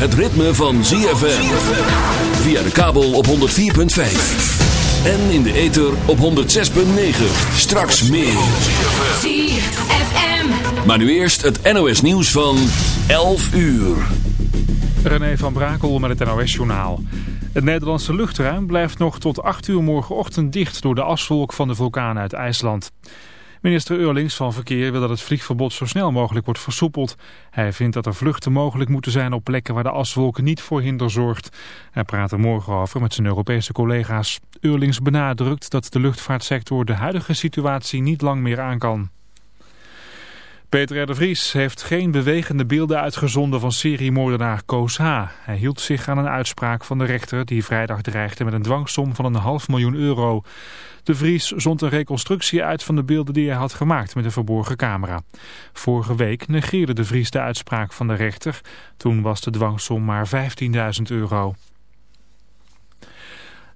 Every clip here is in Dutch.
het ritme van ZFM. Via de kabel op 104.5. En in de ether op 106.9. Straks meer. ZFM. Maar nu eerst het NOS nieuws van 11 uur. René van Brakel met het NOS-journaal. Het Nederlandse luchtruim blijft nog tot 8 uur morgenochtend dicht door de aswolk van de vulkaan uit IJsland. Minister Eurlings van Verkeer wil dat het vliegverbod zo snel mogelijk wordt versoepeld. Hij vindt dat er vluchten mogelijk moeten zijn op plekken waar de aswolk niet voor hinder zorgt. Hij praat er morgen over met zijn Europese collega's. Eurlings benadrukt dat de luchtvaartsector de huidige situatie niet lang meer aan kan. Peter R. de Vries heeft geen bewegende beelden uitgezonden van seriemoordenaar Koos H. Hij hield zich aan een uitspraak van de rechter die vrijdag dreigde met een dwangsom van een half miljoen euro. De Vries zond een reconstructie uit van de beelden die hij had gemaakt met een verborgen camera. Vorige week negeerde de Vries de uitspraak van de rechter. Toen was de dwangsom maar 15.000 euro.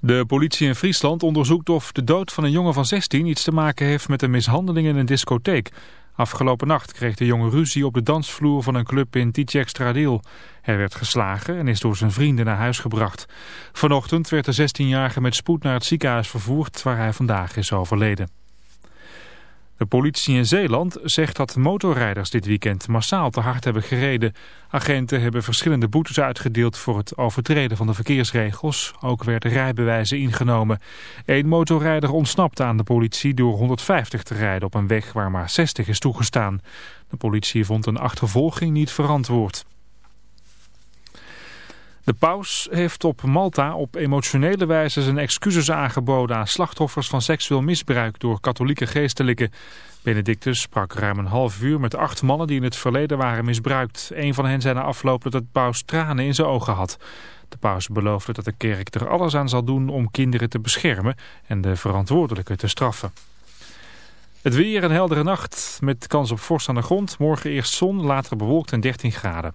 De politie in Friesland onderzoekt of de dood van een jongen van 16 iets te maken heeft met een mishandeling in een discotheek. Afgelopen nacht kreeg de jongen ruzie op de dansvloer van een club in Tietjekstradiel. Hij werd geslagen en is door zijn vrienden naar huis gebracht. Vanochtend werd de 16-jarige met spoed naar het ziekenhuis vervoerd waar hij vandaag is overleden. De politie in Zeeland zegt dat motorrijders dit weekend massaal te hard hebben gereden. Agenten hebben verschillende boetes uitgedeeld voor het overtreden van de verkeersregels. Ook werden rijbewijzen ingenomen. Eén motorrijder ontsnapte aan de politie door 150 te rijden op een weg waar maar 60 is toegestaan. De politie vond een achtervolging niet verantwoord. De paus heeft op Malta op emotionele wijze zijn excuses aangeboden aan slachtoffers van seksueel misbruik door katholieke geestelijken. Benedictus sprak ruim een half uur met acht mannen die in het verleden waren misbruikt. Een van hen zei na afloop dat het paus tranen in zijn ogen had. De paus beloofde dat de kerk er alles aan zal doen om kinderen te beschermen en de verantwoordelijken te straffen. Het weer een heldere nacht met kans op vorst aan de grond. Morgen eerst zon, later bewolkt en 13 graden.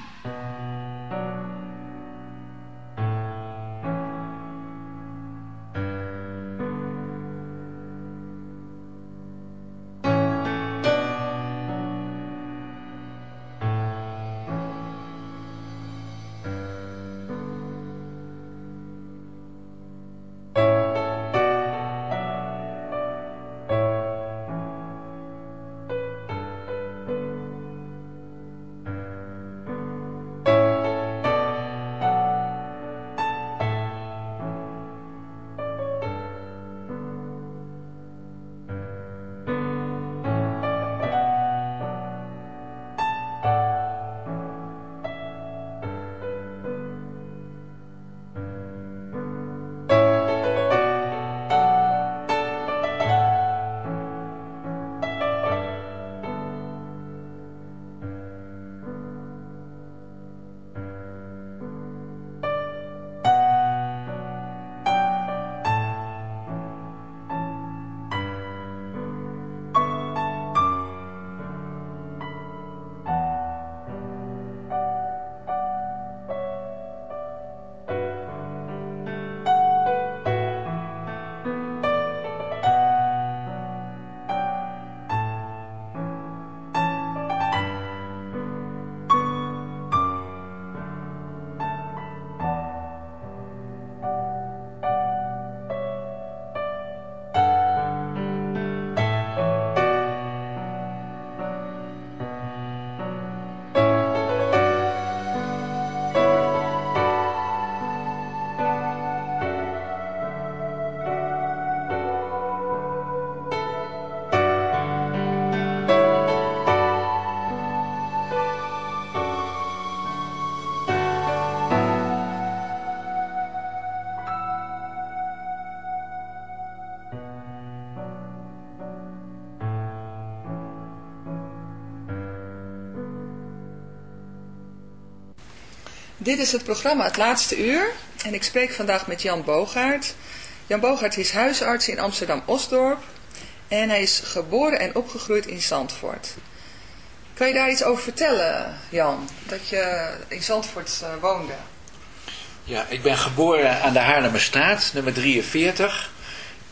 Dit is het programma Het Laatste Uur en ik spreek vandaag met Jan Bogaert. Jan Bogaert is huisarts in Amsterdam-Osdorp en hij is geboren en opgegroeid in Zandvoort. Kan je daar iets over vertellen, Jan? Dat je in Zandvoort uh, woonde? Ja, ik ben geboren aan de Haarlemmerstraat, nummer 43.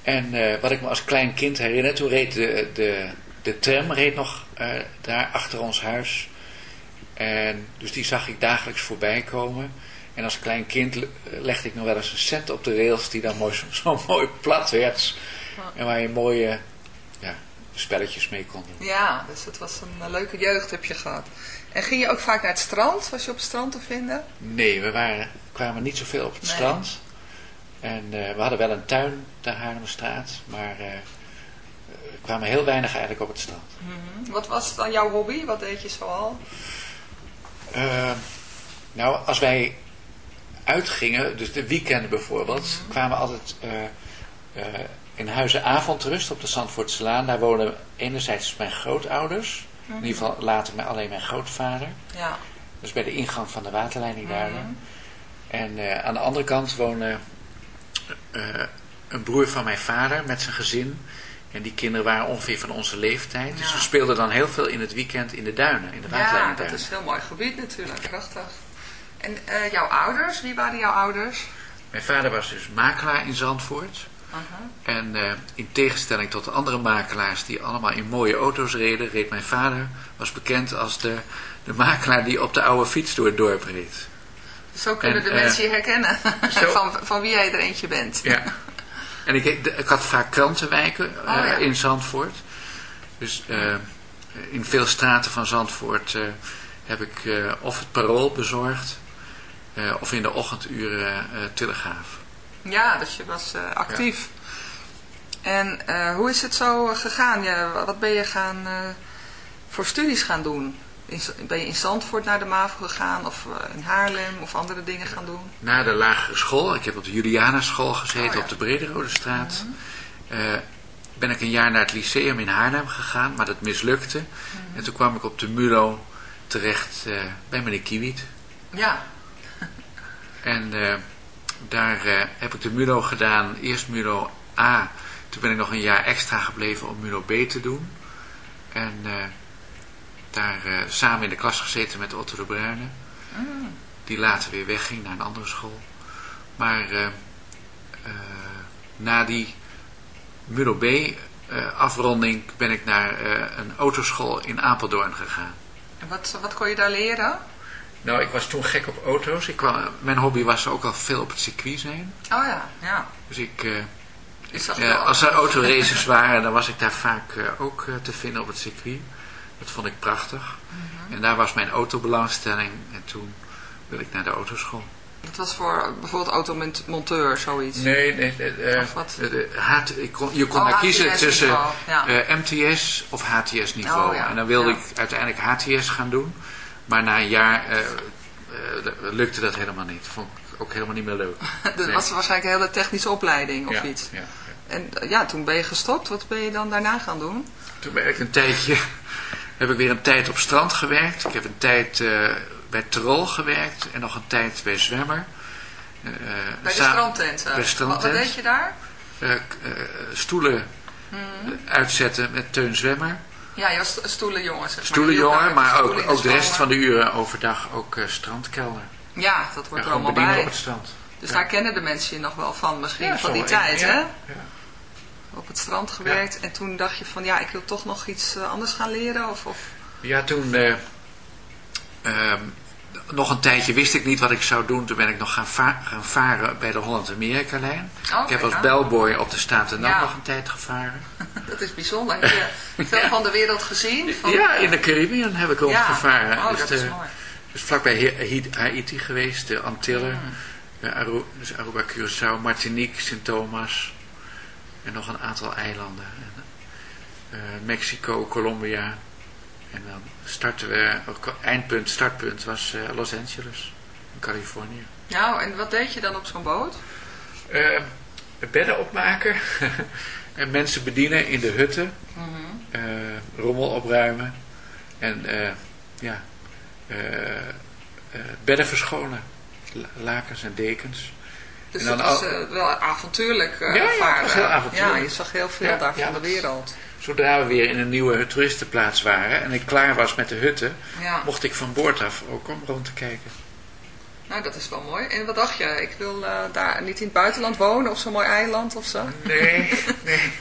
En eh, wat ik me als klein kind herinner, toen reed de, de, de tram reed nog eh, daar achter ons huis. En dus die zag ik dagelijks voorbij komen. En als klein kind le- legde ik nog wel eens een cent op de rails die dan mooi, zo, zo mooi plat werd. En waar je mooie ja, spelletjes mee kon doen. Ja, dus het was een eh, leuke jeugd heb je gehad. En ging je ook vaak naar het strand? Was je op het strand te vinden? Nee, we waren, kwamen niet zoveel op het Nee. strand. En eh, we hadden wel een tuin ter Haarlemmerstraat, maar eh, we kwamen heel weinig eigenlijk op het strand. Mhm. Wat was dan jouw hobby? Wat deed je zoal? Eh, nou, als wij uitgingen, dus de weekenden bijvoorbeeld, kwamen we altijd eh, eh, in Huizen Avondrust op de Zandvoortselaan. Daar wonen enerzijds mijn grootouders, in ieder geval later mijn, alleen mijn grootvader. Ja. Dus bij de ingang van de waterleiding daar. Mhm. En eh, aan de andere kant woonde een broer van mijn vader met zijn gezin. En die kinderen waren ongeveer van onze leeftijd. Dus Ja. we speelden dan heel veel in het weekend in de duinen, in de Ja, dat is een heel mooi gebied natuurlijk. Prachtig. En eh, jouw ouders? Wie waren jouw ouders? Mijn vader was dus makelaar in Zandvoort. Aha. En eh, in tegenstelling tot de andere makelaars die allemaal in mooie auto's reden, reed mijn vader, was bekend als de, de makelaar die op de oude fiets door het dorp reed. Zo kunnen En, de eh, mensen je herkennen zo- van, van wie jij er eentje bent. Ja. En ik, ik had vaak krantenwijken eh, Oh, ja. in Zandvoort. Dus eh, in veel straten van Zandvoort eh, heb ik eh, of het parool bezorgd, eh, of in de ochtenduren eh telegraaf. Ja, dus je was eh, actief. En eh, hoe is het zo gegaan? Je, wat ben je gaan, eh, voor studies gaan doen? In, ben je in Zandvoort naar de MAVO gegaan of eh, in Haarlem of andere dingen gaan doen? Na de lagere school, ik heb op de Juliana school gezeten Oh, ja. op de Brederode straat. eh, ben ik een jaar naar het lyceum in Haarlem gegaan, maar dat mislukte. Mhm. En toen kwam ik op de MULO terecht eh, bij meneer Kiewiet. Ja, En daar heb ik de MULO gedaan, eerst MULO A. Toen ben ik nog een jaar extra gebleven om MULO B te doen. En daar eh, samen in de klas gezeten met Otto de Bruyne. Die later weer wegging naar een andere school. Maar eh, eh, na die MULO B afronding ben ik naar een autoschool in Apeldoorn gegaan. en wat, wat kon je daar leren? Nou, ik was toen gek op auto's. Ik kwam, mijn hobby was ook al veel op het circuit zijn. Oh ja, ja. Dus ik, als er autoraces waren, dan was ik daar vaak eh, ook te vinden op het circuit. Dat vond ik prachtig. En daar was mijn autobelangstelling. En toen wil ik naar de autoschool. Dat was voor bijvoorbeeld automonteur, zoiets. Nee, nee. eh, Of wat? eh, ik kon, je kon Oh, daar kiezen tussen ja. eh, MTS of HTS niveau. Oh, ja, En dan wilde ja. ik uiteindelijk HTS gaan doen. Maar na een jaar lukte dat helemaal niet. Vond ik ook helemaal niet meer leuk. Dat Nee. was waarschijnlijk een hele technische opleiding of iets. Ja, ja. En ja, toen ben je gestopt. Wat ben je dan daarna gaan doen? Toen ben ik een tijdje, heb ik weer een tijd op strand gewerkt. Ik heb een tijd eh, bij Trol gewerkt en nog een tijd bij Zwemmer. Eh, Bij de sa- strandtent. eh. bij de strandtent. Wat, wat deed je daar? eh, stoelen eh, uitzetten met Teun Zwemmer. Ja, je was sto- stoelenjongen. Zeg maar. Stoelenjongen, maar stoelen ook, ook de rest van de uren overdag ook strandkelder. Ja, dat Ja, wordt er allemaal bij. op het strand. Dus Ja. daar kennen de mensen je nog wel van misschien, Ja, van die tijd, hè? ja. Op het strand gewerkt en toen dacht je van, ja, ik wil toch nog iets eh, anders gaan leren? Of, of... Ja, toen eh, ehm, nog een tijdje wist ik niet wat ik zou doen. Toen ben ik nog gaan, va- gaan varen bij de Holland-Amerika-lijn. Oh, ik heb als aan. bellboy op de Staten-Nat Ja. nog een tijd gevaren. Dat is bijzonder. Heb je veel van de wereld gezien? Van, Ja, in de Caribbean heb ik ook Ja. gevaren. Oh, dus, dat is mooi. dus vlakbij Haiti, geweest, de Antillen, Mm. de Aru, dus Aruba, Curaçao, Martinique, Sint Thomas en nog een aantal eilanden. En, eh, Mexico, Colombia. En dan starten we, eindpunt, startpunt was eh, Los Angeles, in Californië. Nou, en wat deed je dan op zo'n boot? Eh, bedden opmaken en mensen bedienen in de hutten, Mhm. rommel opruimen en ja, bedden verschonen, La- lakens en dekens. Dus dat was eh, wel avontuurlijk eh Ja, ja, was heel avontuurlijk. Ja, je zag heel veel Ja, daar van de wereld. Zodra we weer in een nieuwe toeristenplaats waren en ik klaar was met de hutten, mocht ik van boord af ook om rond te kijken. Nou, dat is wel mooi. En wat dacht je? Ik wil eh, daar niet in het buitenland wonen, of zo'n mooi eiland of zo? Nee, nee.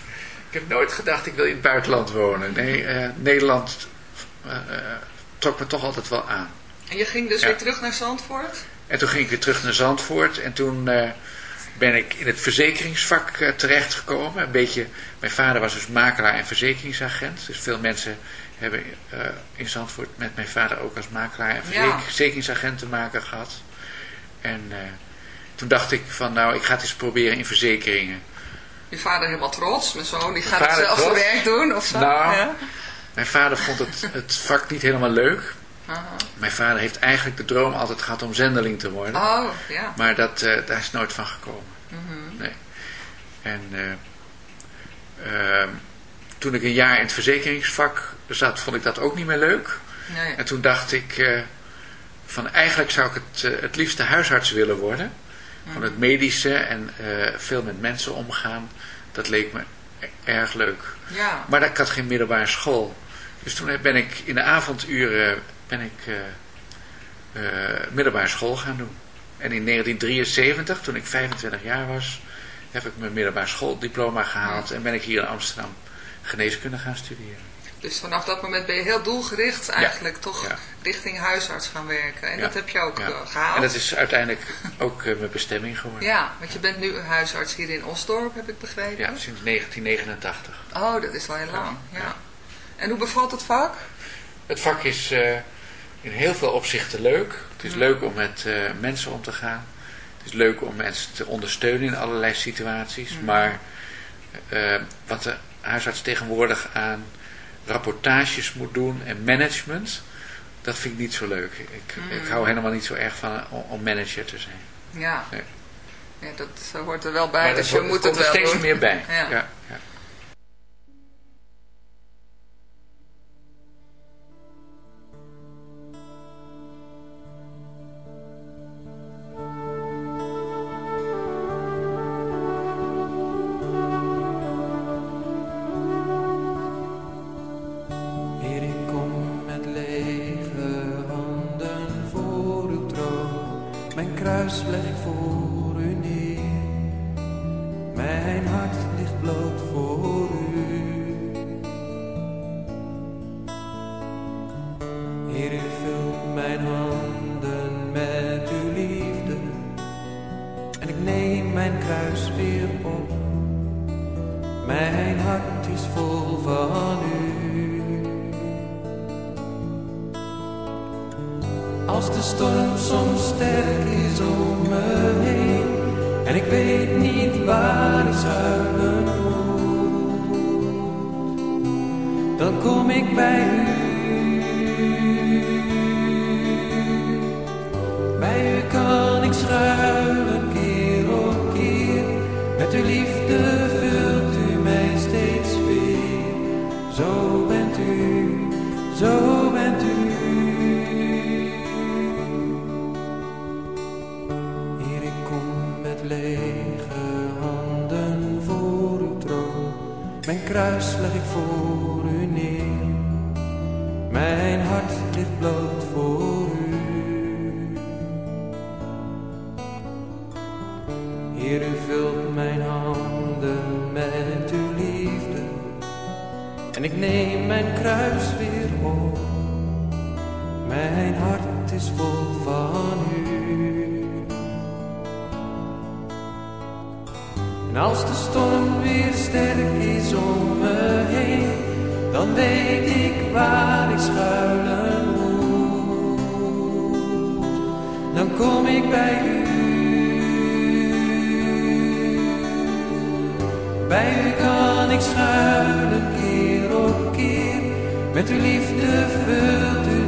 Ik heb nooit gedacht ik wil in het buitenland wonen. Nee, eh, Nederland trok me toch altijd wel aan. En je ging dus weer terug naar Zandvoort? En toen ging ik weer terug naar Zandvoort. En toen eh, ben ik in het verzekeringsvak eh, terechtgekomen. Een beetje, mijn vader was dus makelaar en verzekeringsagent. Dus veel mensen hebben eh, in Zandvoort met mijn vader ook als makelaar en verzekeringsagent te maken gehad. En toen dacht ik van nou, ik ga het eens proberen in verzekeringen. Je vader helemaal trots, mijn zoon, die gaat het zelf zijn werk doen of zo? Nou, Ja? Mijn vader vond het, het vak niet helemaal leuk. Mijn vader heeft eigenlijk de droom altijd gehad om zendeling te worden. Oh, ja. Maar dat, eh, daar is nooit van gekomen. Mhm. Nee. En eh, ehm, toen ik een jaar in het verzekeringsvak zat, vond ik dat ook niet meer leuk. Nee. En toen dacht ik eh, van eigenlijk zou ik het, het liefste huisarts willen worden. Van het medische en veel met mensen omgaan. Dat leek me e- erg leuk. Ja. Maar ik had geen middelbare school. Dus toen ben ik in de avonduren ben ik, eh, middelbare school gaan doen. En in 1973, toen ik 25 jaar was, heb ik mijn middelbare schooldiploma gehaald. En ben ik hier in Amsterdam geneeskunde gaan studeren. Dus vanaf dat moment ben je heel doelgericht eigenlijk toch Ja. richting huisarts gaan werken. En Ja. dat heb je ook Ja. eh, gehaald. En dat is uiteindelijk ook mijn bestemming geworden. Ja, want je bent nu huisarts hier in Osdorp, heb ik begrepen. Ja, sinds 1989. Oh, dat is al heel lang. Ja. ja. En hoe bevalt het vak? Het vak is in heel veel opzichten leuk. Het is leuk om met eh, mensen om te gaan. Het is leuk om mensen te ondersteunen in allerlei situaties. Maar eh, wat de huisarts tegenwoordig aan rapportages moet doen en management, dat vind ik niet zo leuk. Ik, ik hou helemaal niet zo erg van om, om manager te zijn. Ja. Nee. dat eh, hoort er wel bij, Maar dus dat je moet het er wel steeds doen. meer bij. Ja. Ja, ja. Voor u. Mijn hart ligt bloot voor u. Heer, u vult mijn handen met uw liefde. En ik neem mijn kruis weer op. Mijn hart is vol van u. En als de storm weer sterk is om me dan weet ik waar ik schuilen moet. Dan kom ik bij u. Bij u kan ik schuilen keer op keer. Met uw liefde vult u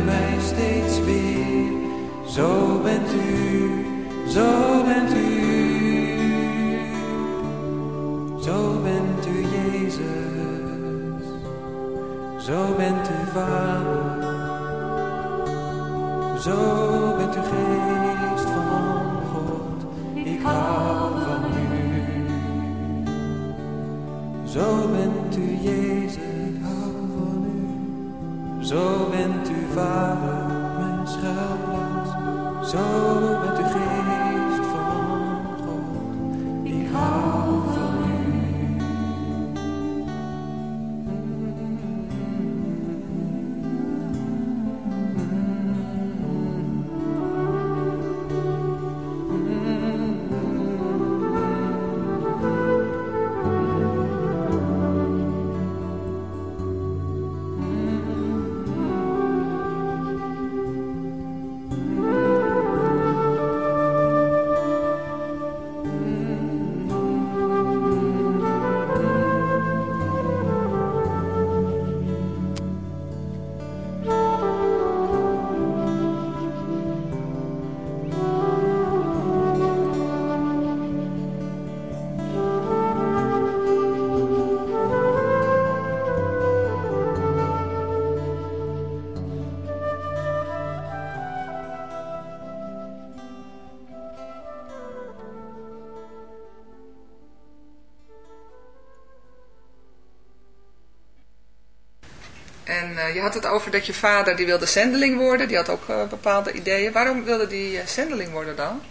Eh, je had het over dat je vader die wilde zendeling worden. Die had ook eh, bepaalde ideeën. Waarom wilde die uh, zendeling worden dan?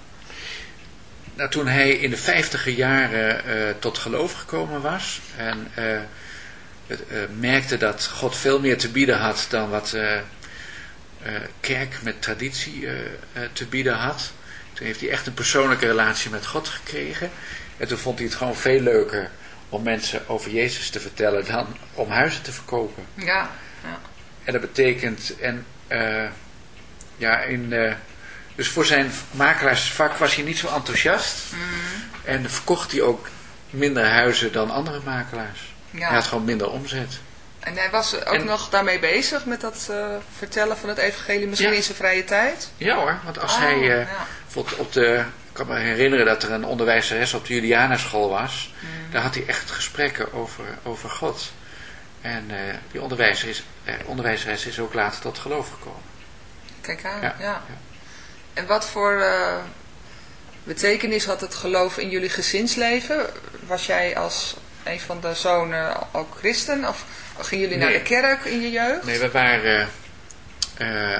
Nou, toen hij in de vijftiger jaren tot geloof gekomen was. En merkte dat God veel meer te bieden had dan wat kerk met traditie te bieden had. Toen heeft hij echt een persoonlijke relatie met God gekregen. En toen vond hij het gewoon veel leuker om mensen over Jezus te vertellen dan om huizen te verkopen. Ja. Ja. En dat betekent, en uh, ja, in, uh, dus voor zijn makelaarsvak was hij niet zo enthousiast. Mm. En verkocht hij ook minder huizen dan andere makelaars. Ja. Hij had gewoon minder omzet. En hij was ook nog daarmee bezig met dat uh, vertellen van het evangelie, misschien ja. in zijn vrije tijd? Ja hoor, want als oh, hij ja. op de ik kan me herinneren dat er een onderwijzeres op de Julianaschool was. Mm. Daar had hij echt gesprekken over, over God. En uh, die onderwijzer is, uh, onderwijzeres is ook later tot geloof gekomen. Kijk aan, ja. ja. En wat voor uh, betekenis had het geloof in jullie gezinsleven? Was jij als een van de zonen ook christen? Of gingen jullie nee. naar de kerk in je jeugd? Nee, we waren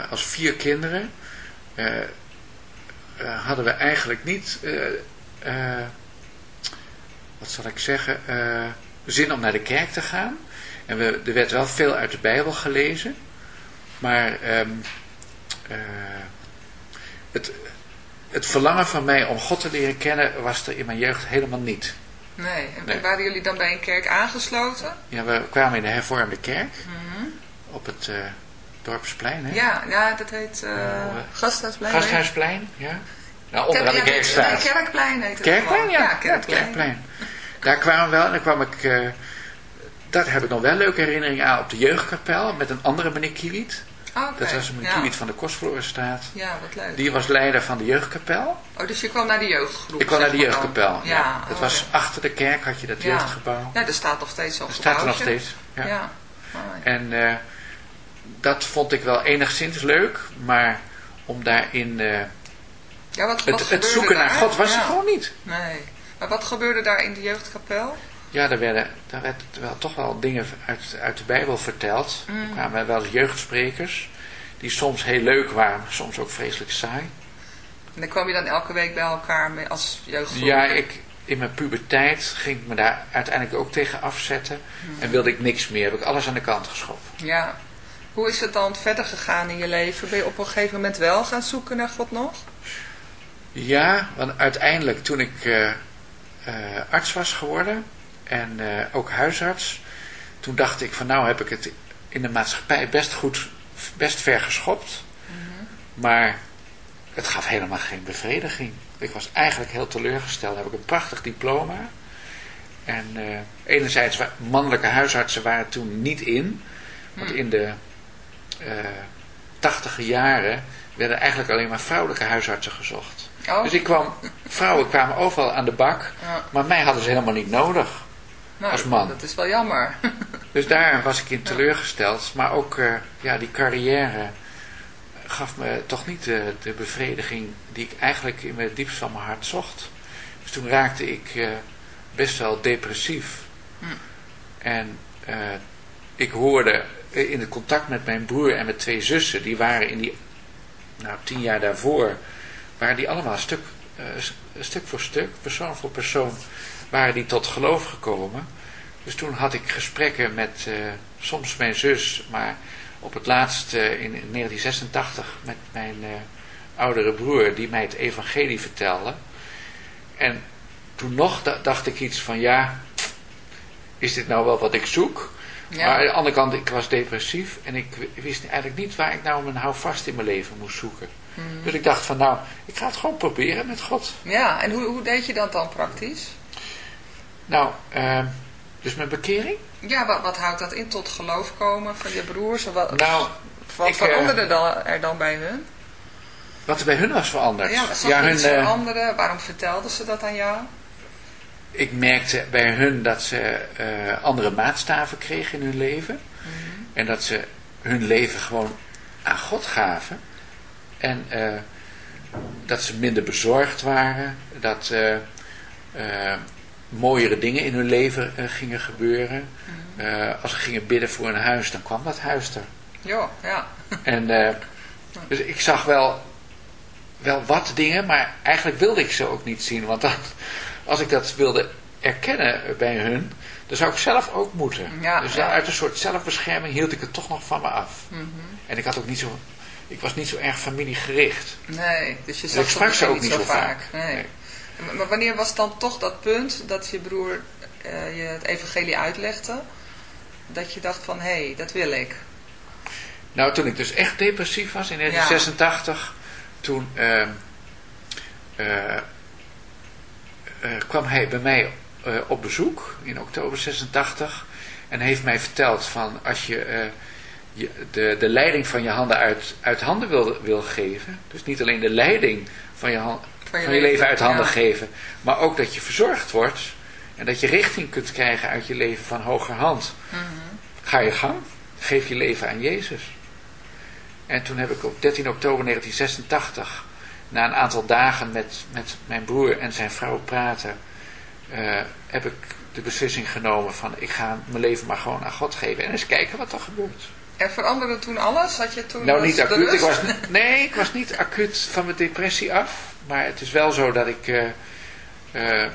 als vier kinderen hadden we eigenlijk niet, wat zal ik zeggen, zin om naar de kerk te gaan. En we, er werd wel veel uit de Bijbel gelezen. Maar um, het, het verlangen van mij om God te leren kennen was er in mijn jeugd helemaal niet. Nee, en nee. waren jullie dan bij een kerk aangesloten? Ja, we kwamen in de hervormde kerk. Mm Op het Dorpsplein, hè? Ja, ja dat heet uh, Gasthuisplein. Gasthuisplein, ja. Nou, onderaan de Kerkstraat. Kerkplein heet het Kerkplein, ja. ja kerkplein. kerkplein. Daar kwamen we wel en dan kwam ik... Daar heb ik nog wel leuke herinneringen aan op de jeugdkapel met een andere meneer. Oh, okay. Dat was meneer ja. Kiewiet van de Kostverlorenstraat. Ja, wat leuk. Die was leider van de jeugdkapel. Oh, dus je kwam naar de jeugdgroep? Ik kwam naar de jeugdkapel, ja. ja. Het oh, was achter de kerk had je dat jeugdgebouw. Ja, er staat nog steeds zo'n Er staat er nog steeds, ja. en... Uh, dat vond ik wel enigszins leuk, maar om daarin... Uh, ja, wat, wat het, het zoeken naar God was er gewoon niet. Nee. Maar wat gebeurde daar in de jeugdkapel? Ja, daar werden, daar werd wel toch wel dingen uit, uit de Bijbel verteld. Mm. Er kwamen wel eens jeugdsprekers, die soms heel leuk waren, maar soms ook vreselijk saai. En dan kwam je dan elke week bij elkaar als jeugdgroep? Ja, ik, in mijn puberteit ging ik me daar uiteindelijk ook tegen afzetten. Mm. En wilde ik niks meer, heb ik alles aan de kant geschoven. Ja, hoe is het dan verder gegaan in je leven? Ben je op een gegeven moment wel gaan zoeken naar God nog? Ja, want uiteindelijk toen ik uh, uh, arts was geworden en uh, ook huisarts, toen dacht ik van nou heb ik het in de maatschappij best goed, best ver geschopt. Mm -hmm. Maar het gaf helemaal geen bevrediging. Ik was eigenlijk heel teleurgesteld. Dan heb ik een prachtig diploma. En enerzijds, mannelijke huisartsen waren toen niet in. Want in de uh, tachtige jaren werden eigenlijk alleen maar vrouwelijke huisartsen gezocht. Oh. Dus ik kwam, vrouwen kwamen overal aan de bak, ja. maar mij hadden ze helemaal niet nodig nou, als man. Dat is wel jammer. dus daar was ik in teleurgesteld, maar ook uh, ja, die carrière gaf me toch niet de, de, bevrediging die ik eigenlijk in het diepst van mijn hart zocht. Dus toen raakte ik uh, best wel depressief. Hm. En ik hoorde eh, in het contact met mijn broer en met twee zussen, die waren in die, nou tien jaar daarvoor, waren die allemaal stuk, uh, stuk voor stuk, persoon voor persoon, waren die tot geloof gekomen. Dus toen had ik gesprekken met uh, soms mijn zus, maar op het laatst uh, in, in, 1986 met mijn oudere broer, die mij het evangelie vertelde. En toen nog dacht ik iets van, ja, is dit nou wel wat ik zoek? Ja. Maar aan de andere kant, ik was depressief en ik wist eigenlijk niet waar ik nou mijn houvast in mijn leven moest zoeken. Mm. Dus ik dacht van nou, ik ga het gewoon proberen met God. Ja, en hoe, hoe deed je dat dan praktisch? Nou, uh, dus met bekering? Ja, wat, wat houdt dat in? Tot geloof komen van je broers? Wat, nou, wat ik, veranderde uh, er dan bij hun? Wat er bij hun was veranderd? Ja, wat ja, hun, iets eh, veranderen? Waarom vertelden ze dat aan jou? ik merkte bij hun dat ze uh, andere maatstaven kregen in hun leven. Mm -hmm. En dat ze hun leven gewoon aan God gaven. En uh, dat ze minder bezorgd waren. Dat uh, mooiere dingen in hun leven eh, gingen gebeuren. Eh, als ze gingen bidden voor een huis, dan kwam dat huis er. Jo, ja. En eh, dus ik zag wel, wel wat dingen, maar eigenlijk wilde ik ze ook niet zien. Want dat, als ik dat wilde erkennen bij hun, dan zou ik zelf ook moeten. Ja, dus ja. uit een soort zelfbescherming hield ik het toch nog van me af. Mhm. En ik had ook niet zo, ik was niet zo erg familiegericht. Nee, dus je Dus zag ze ook niet zo vaak. Nee. Nee. Maar- wanneer was dan toch dat punt dat je broer eh, je het evangelie uitlegde? Dat je dacht van, hé, hey, dat wil ik. Nou, toen ik dus echt depressief was in 1986, toen eh, eh, eh, kwam hij bij mij op bezoek in oktober 86 en heeft mij verteld van als je, de, de leiding van je handen uit, uit handen wil, wil geven, dus niet alleen de leiding van je, han- Van je van je leven uit handen ja. geven, maar ook dat je verzorgd wordt en dat je richting kunt krijgen uit je leven van hoger hand. Mhm. Ga je gang, geef je leven aan Jezus. En toen heb ik op 13 oktober 1986, na een aantal dagen met, met mijn broer en zijn vrouw praten, eh, heb ik de beslissing genomen van ik ga mijn leven maar gewoon aan God geven en eens kijken wat er gebeurt. Er veranderde toen alles? Had je toen Nou, niet acuut. Ik was, nee, ik was niet acuut van mijn depressie af. Maar het is wel zo dat ik eh, eh, eh,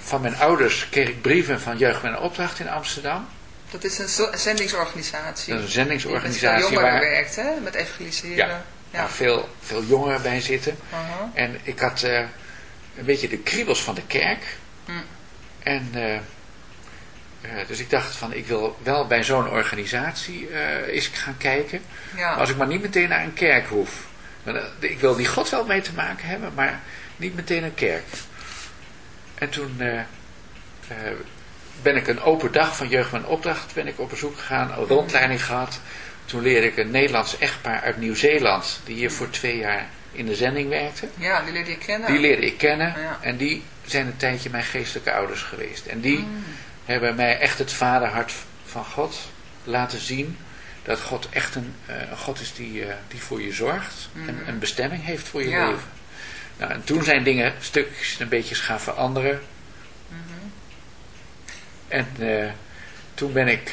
van mijn ouders kreeg ik brieven van Jeugd met een Opdracht in Amsterdam. Dat is een zendigsorganisatie. Dat is een Die met zendigsorganisatie veel jongeren waar, werkt, hè? Met evangeliseren. Ja. Ja. waar veel, veel jongeren bij zitten. Aha. En ik had een beetje de kriebels van de kerk. Hm. En eh, dus ik dacht van ik wil wel bij zo'n organisatie eens gaan kijken. Ja. Maar als ik maar niet meteen naar een kerk hoef. Eh, Ik wil die God wel mee te maken hebben, maar niet meteen een kerk. En toen eh, eh, ben ik een open dag van Jeugd met Opdracht ben ik op bezoek gegaan, een rondleiding gehad. Toen leerde ik een Nederlands echtpaar uit Nieuw-Zeeland, die hier voor twee jaar in de zending werkte. ja, die leerde je kennen. Die leerde ik kennen Ja. en die zijn een tijdje mijn geestelijke ouders geweest. En die Mm. hebben mij echt het vaderhart van God laten zien. Dat God echt een, eh, een God is die, eh, die voor je zorgt. En een bestemming heeft voor je Ja. leven. Nou, en toen zijn dingen stukjes een beetje gaan veranderen. En eh, toen ben ik,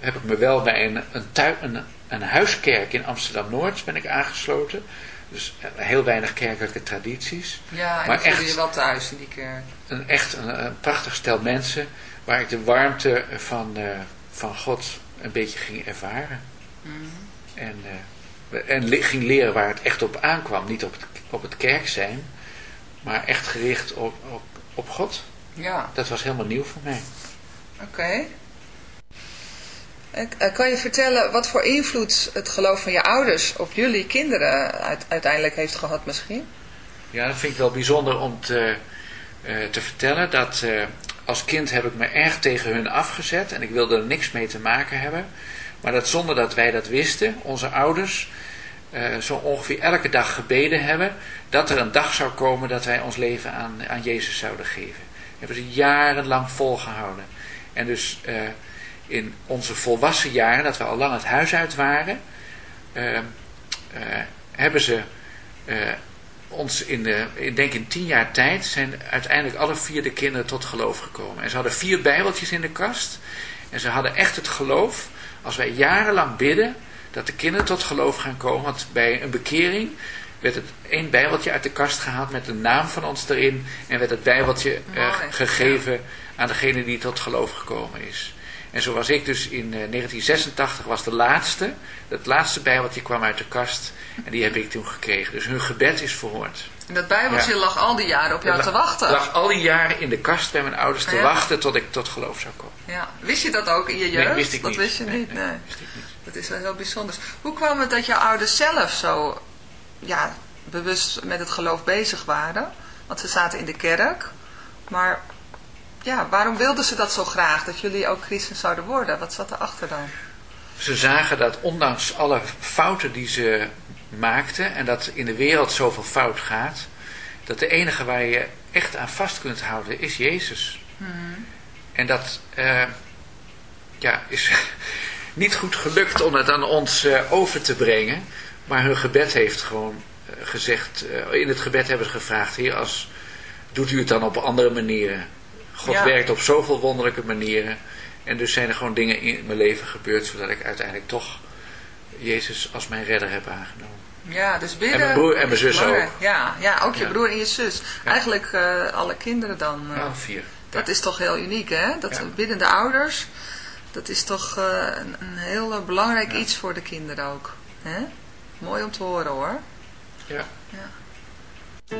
heb ik me wel bij een, een, tui- een, een huiskerk in Amsterdam-Noord ben ik aangesloten. Dus heel weinig kerkelijke tradities. Ja, en Maar echt- je wel thuis in die kerk. Een echt een, een prachtig stel mensen waar ik de warmte van, van God een beetje ging ervaren. En, eh, en ging leren waar het echt op aankwam. Niet op het, op het kerk zijn, maar echt gericht op, op, op God. Ja, Dat was helemaal nieuw voor mij. oké. En, eh, Kan je vertellen wat voor invloed het geloof van je ouders op jullie kinderen uit- uiteindelijk heeft gehad misschien? Ja, dat vind ik wel bijzonder om te, eh, te vertellen. Dat eh, als kind heb ik me erg tegen hun afgezet en ik wilde er niks mee te maken hebben. Maar dat zonder dat wij dat wisten, onze ouders, eh, zo ongeveer elke dag gebeden hebben, dat er een dag zou komen dat wij ons leven aan, aan Jezus zouden geven. hebben ze jarenlang volgehouden. En dus eh, in onze volwassen jaren, dat we al lang het huis uit waren, eh, hebben ze ons in de, ik denk in tien jaar tijd, zijn uiteindelijk alle vier de kinderen tot geloof gekomen. En ze hadden vier bijbeltjes in de kast. En ze hadden echt het geloof, als wij jarenlang bidden, dat de kinderen tot geloof gaan komen. Want bij een bekering werd het één bijbeltje uit de kast gehaald met de naam van ons erin. En werd het bijbeltje eh, gegeven aan degene die tot geloof gekomen is. En zo was ik dus in eh, 1986 was de laatste. Dat laatste bijbeltje kwam uit de kast. En die heb ik toen gekregen. Dus hun gebed is verhoord. En dat bijbeltje Ja. lag al die jaren op jou te wachten. lag al die jaren in de kast bij mijn ouders te Ja. wachten tot ik tot geloof zou komen. Ja. Wist je dat ook in je jeugd? Nee, wist ik dat niet. wist je Nee, niet, nee, nee. wist ik niet. Dat is wel heel bijzonder. Hoe kwam het dat je ouders zelf zo ja, bewust met het geloof bezig waren? Want ze zaten in de kerk. Maar ja, waarom wilden ze dat zo graag, dat jullie ook christen zouden worden? Wat zat erachter dan? Ze zagen dat ondanks alle fouten die ze maakten en dat in de wereld zoveel fout gaat, dat de enige waar je echt aan vast kunt houden is Jezus. Hmm. En dat eh, ja, is niet goed gelukt om het aan ons eh, over te brengen, maar hun gebed heeft gewoon eh, gezegd, in het gebed hebben ze gevraagd, heer, als, doet u het dan op andere manieren? God werkt op zoveel wonderlijke manieren. En dus zijn er gewoon dingen in mijn leven gebeurd, zodat ik uiteindelijk toch Jezus als mijn redder heb aangenomen. Ja, dus bidden. En mijn broer en mijn zus ook. Ja, ja ook je broer en je zus. Eigenlijk eh, alle kinderen dan. Uh, nou, vier. Dat is toch heel uniek, hè? Dat ja. biddende ouders, dat is toch eh, een, een, heel belangrijk iets voor de kinderen ook. Hè? Mooi om te horen, hoor. Ja. ja.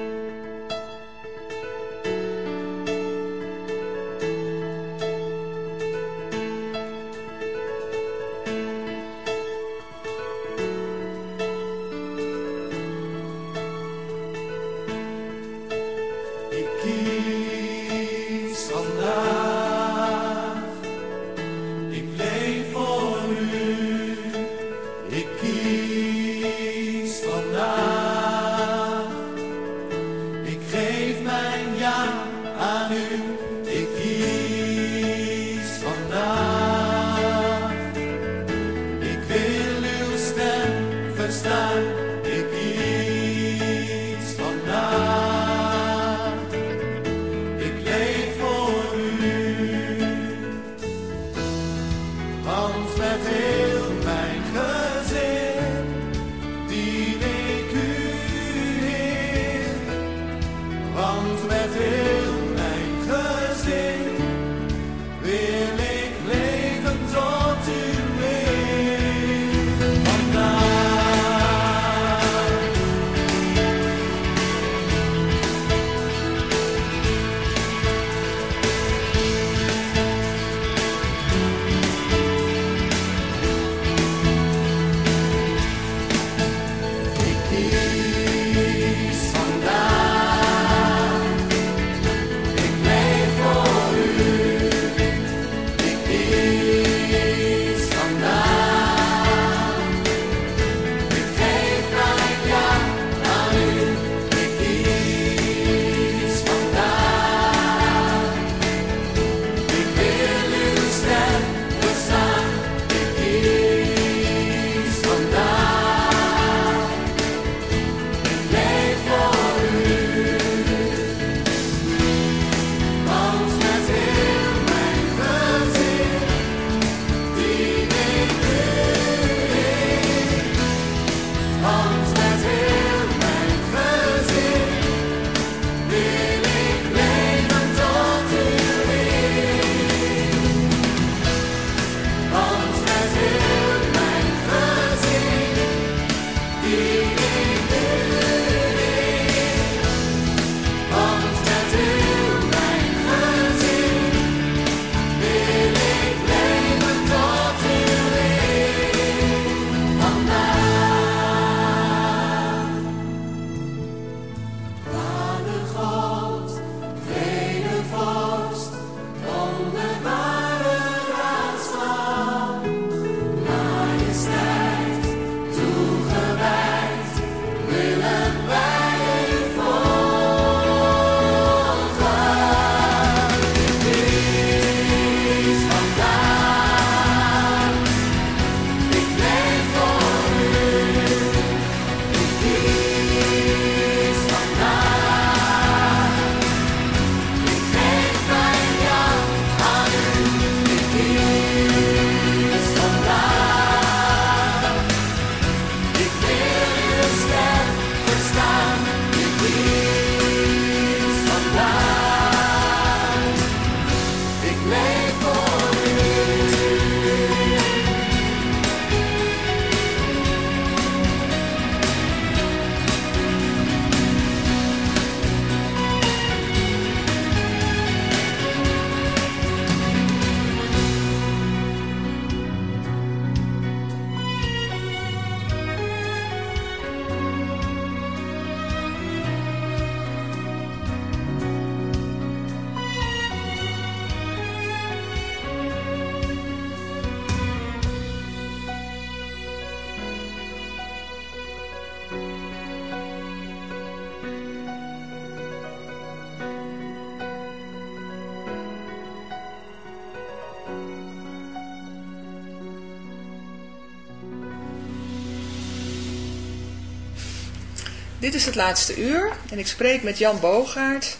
Dit is het laatste uur en ik spreek met Jan Boogaard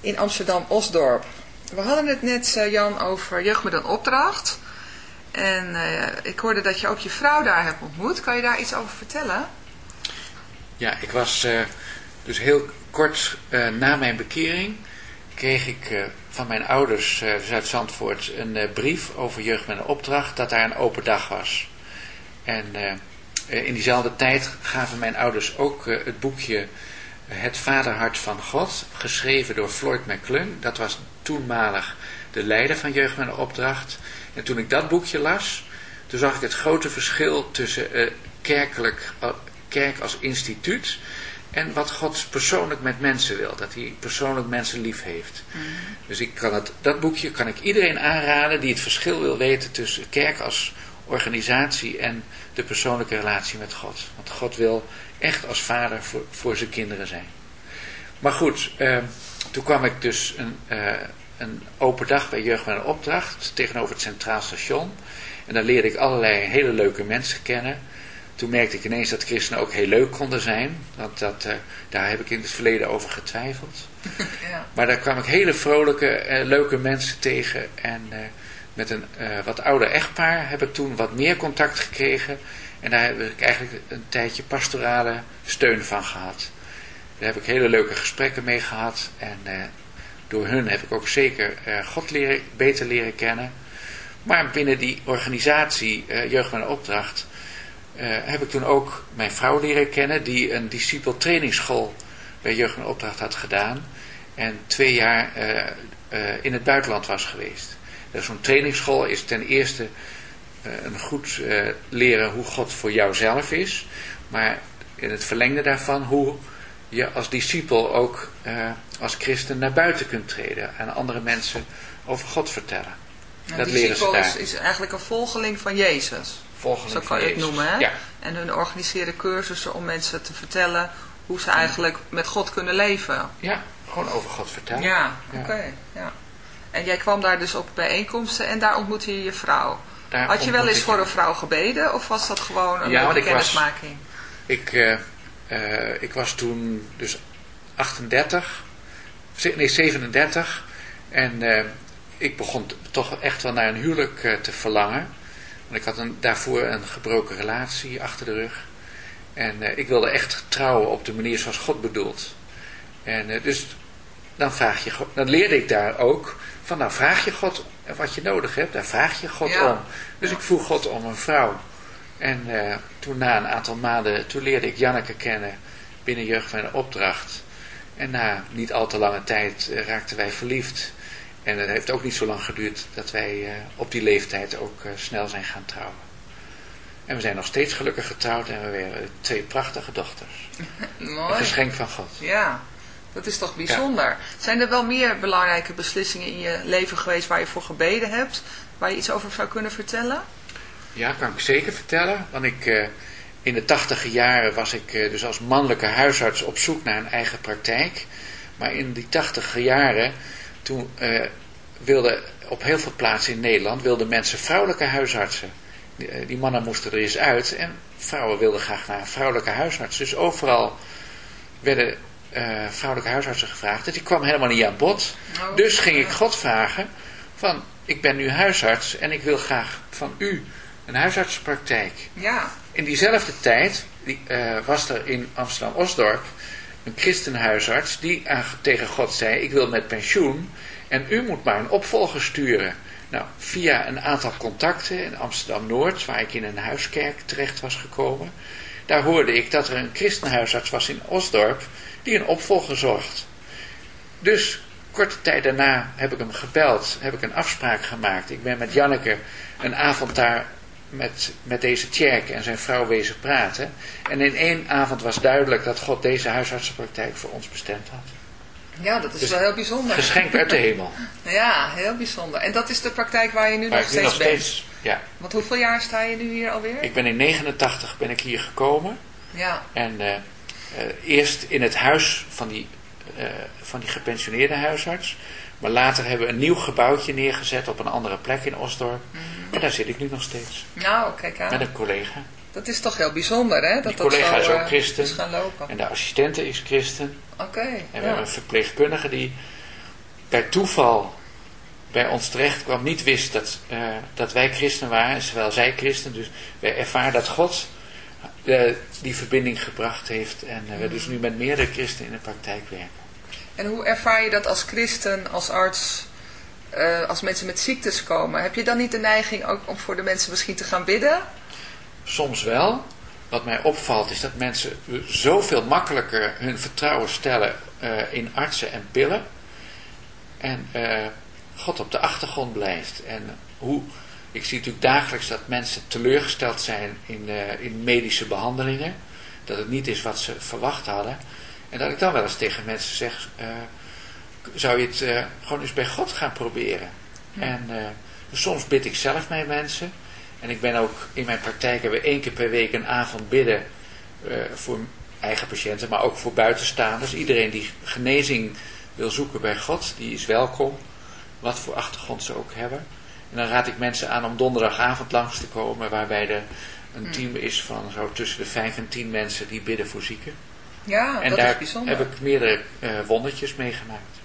in Amsterdam-Osdorp. We hadden het net, eh, Jan, over jeugd met een opdracht. En eh, ik hoorde dat je ook je vrouw daar hebt ontmoet. Kan je daar iets over vertellen? Ja, ik was eh, dus heel kort na mijn bekering... kreeg ik van mijn ouders dus uit Zandvoort een brief over jeugd met een opdracht... dat daar een open dag was. En in diezelfde tijd gaven mijn ouders ook eh, het boekje Het Vaderhart van God, geschreven door Floyd McClung. Dat was toenmalig de leider van jeugd met een opdracht. En toen ik dat boekje las, toen zag ik het grote verschil tussen eh, kerkelijk, eh, kerk als instituut en wat God persoonlijk met mensen wil. Dat hij persoonlijk mensen lief heeft. Dus ik kan het, dat boekje kan ik iedereen aanraden die het verschil wil weten tussen kerk als organisatie en de persoonlijke relatie met God. Want God wil echt als vader voor, voor zijn kinderen zijn. Maar goed, eh, toen kwam ik dus een, eh, een open dag bij Jeugd met een Opdracht tegenover het Centraal Station. En daar leerde ik allerlei hele leuke mensen kennen. Toen merkte ik ineens dat christenen ook heel leuk konden zijn. Want dat, eh, daar heb ik in het verleden over getwijfeld. Ja. Maar daar kwam ik hele vrolijke, leuke mensen tegen. En eh, met een eh, wat ouder echtpaar heb ik toen wat meer contact gekregen. En daar heb ik eigenlijk een tijdje pastorale steun van gehad. Daar heb ik hele leuke gesprekken mee gehad. En eh, door hun heb ik ook zeker eh, God leren, beter leren kennen. Maar binnen die organisatie Jeugd met Opdracht heb ik toen ook mijn vrouw leren kennen. Die een discipel trainingsschool bij Jeugd met Opdracht had gedaan. En twee jaar in het buitenland was geweest. Dus Zo'n trainingsschool is ten eerste eh, een goed eh, leren hoe God voor jouzelf is. Maar in het verlengde daarvan hoe je als discipel ook eh, als christen naar buiten kunt treden. En andere mensen over God vertellen. Een dat leren ze daar. is, is eigenlijk een volgeling van Jezus. Volgeling Zo kan je het Jezus. noemen, hè? Ja, En hun organiseren cursussen om mensen te vertellen hoe ze eigenlijk met God kunnen leven. ja, gewoon over God vertellen. Ja, Ja. oké. ja. En jij kwam daar dus op bijeenkomsten en daar ontmoette je je vrouw. Daar Had je wel eens voor een vrouw gebeden of was dat gewoon een Ja, leuke ik was- kennismaking? Ik, eh, eh, ik was toen dus 38, ze- nee 37 en eh, ik begon toch echt wel naar een huwelijk eh, te verlangen. Want ik had een, daarvoor een gebroken relatie achter de rug. En eh, ik wilde echt trouwen op de manier zoals God bedoelt. En eh, dus dan, vraag je, dan leerde ik daar ook van nou vraag je God wat je nodig hebt, daar vraag je God Ja. om. Dus ik vroeg God om een vrouw. En eh, toen na een aantal maanden, toen leerde ik Janneke kennen binnen Jeugd met een Opdracht. En na niet al te lange tijd eh, raakten wij verliefd. En het heeft ook niet zo lang geduurd dat wij eh, op die leeftijd ook snel zijn gaan trouwen. En we zijn nog steeds gelukkig getrouwd en we hebben twee prachtige dochters. Een Mooi. geschenk van God. Ja, dat is toch bijzonder. Zijn er wel meer belangrijke beslissingen in je leven geweest waar je voor gebeden hebt? Waar je iets over zou kunnen vertellen? Ja, kan ik zeker vertellen. Want ik, eh, in de tachtige jaren was ik eh, dus als mannelijke huisarts op zoek naar een eigen praktijk. Maar in die tachtige jaren, toen eh, wilden op heel veel plaatsen in Nederland, wilden mensen vrouwelijke huisartsen. Die, die mannen moesten er eens uit en vrouwen wilden graag naar een vrouwelijke huisarts. Dus overal werden eh, vrouwelijke huisartsen gevraagd. En die kwam helemaal niet aan bod. Oh, Dus ging ik God vragen van, ik ben nu huisarts en ik wil graag van u een huisartsenpraktijk. Ja, In diezelfde tijd die, eh, was er in Amsterdam-Osdorp een christenhuisarts die aan, tegen God zei, ik wil met pensioen en u moet maar een opvolger sturen. Nou, via een aantal contacten in Amsterdam-Noord, waar ik in een huiskerk terecht was gekomen, daar hoorde ik dat er een christenhuisarts was in Osdorp die een opvolger zocht. Dus korte tijd daarna heb ik hem gebeld, heb ik een afspraak gemaakt. Ik ben met Janneke een avond daar met, met deze Tjerk en zijn vrouw wezen praten. En in één avond was duidelijk dat God deze huisartsenpraktijk voor ons bestemd had. Ja dat is Dus wel heel bijzonder. Geschenk uit de hemel. Ja, heel bijzonder. En dat is de praktijk waar je nu nog steeds nog bent. steeds, ja. Want hoeveel jaar sta je nu hier alweer? Ik ben in 89 ben ik hier gekomen. Ja, En eh, eh, eerst in het huis van die, eh, van die gepensioneerde huisarts. Maar later hebben we een nieuw gebouwtje neergezet op een andere plek in Osdorp. En daar zit ik nu nog steeds. nou kijk aan. Met een collega. Dat is toch heel bijzonder hè? Dat Die dat collega zo, is ook eh, christen. is gaan lopen. En de assistente is christen. Oké, En we ja. hebben een verpleegkundige die per toeval bij ons terecht kwam, niet wist dat, eh, dat wij christen waren, zowel zij christen. Dus wij ervaren dat God eh, die verbinding gebracht heeft en we dus nu met meerdere christenen in de praktijk werken. En hoe ervaar je dat als christen, als arts, als mensen met ziektes komen? Heb je dan niet de neiging ook om voor de mensen misschien te gaan bidden? Soms wel. Wat mij opvalt is dat mensen zoveel makkelijker hun vertrouwen stellen eh, in artsen en pillen. En eh, God op de achtergrond blijft. En hoe, ik zie natuurlijk dagelijks dat mensen teleurgesteld zijn in, eh, in medische behandelingen. Dat het niet is wat ze verwacht hadden. En dat ik dan wel eens tegen mensen zeg, zou je het gewoon eens bij God gaan proberen. En soms bid ik zelf met mensen. En ik ben ook in mijn praktijk hebben we één keer per week een avond bidden eh, voor eigen patiënten, maar ook voor buitenstaanders. Iedereen die genezing wil zoeken bij God, die is welkom, wat voor achtergrond ze ook hebben. En dan raad ik mensen aan om donderdagavond langs te komen, waarbij er een team is van zo tussen de vijf en tien mensen die bidden voor zieken. Ja, en dat daar is bijzonder. heb ik meerdere eh, wondertjes meegemaakt.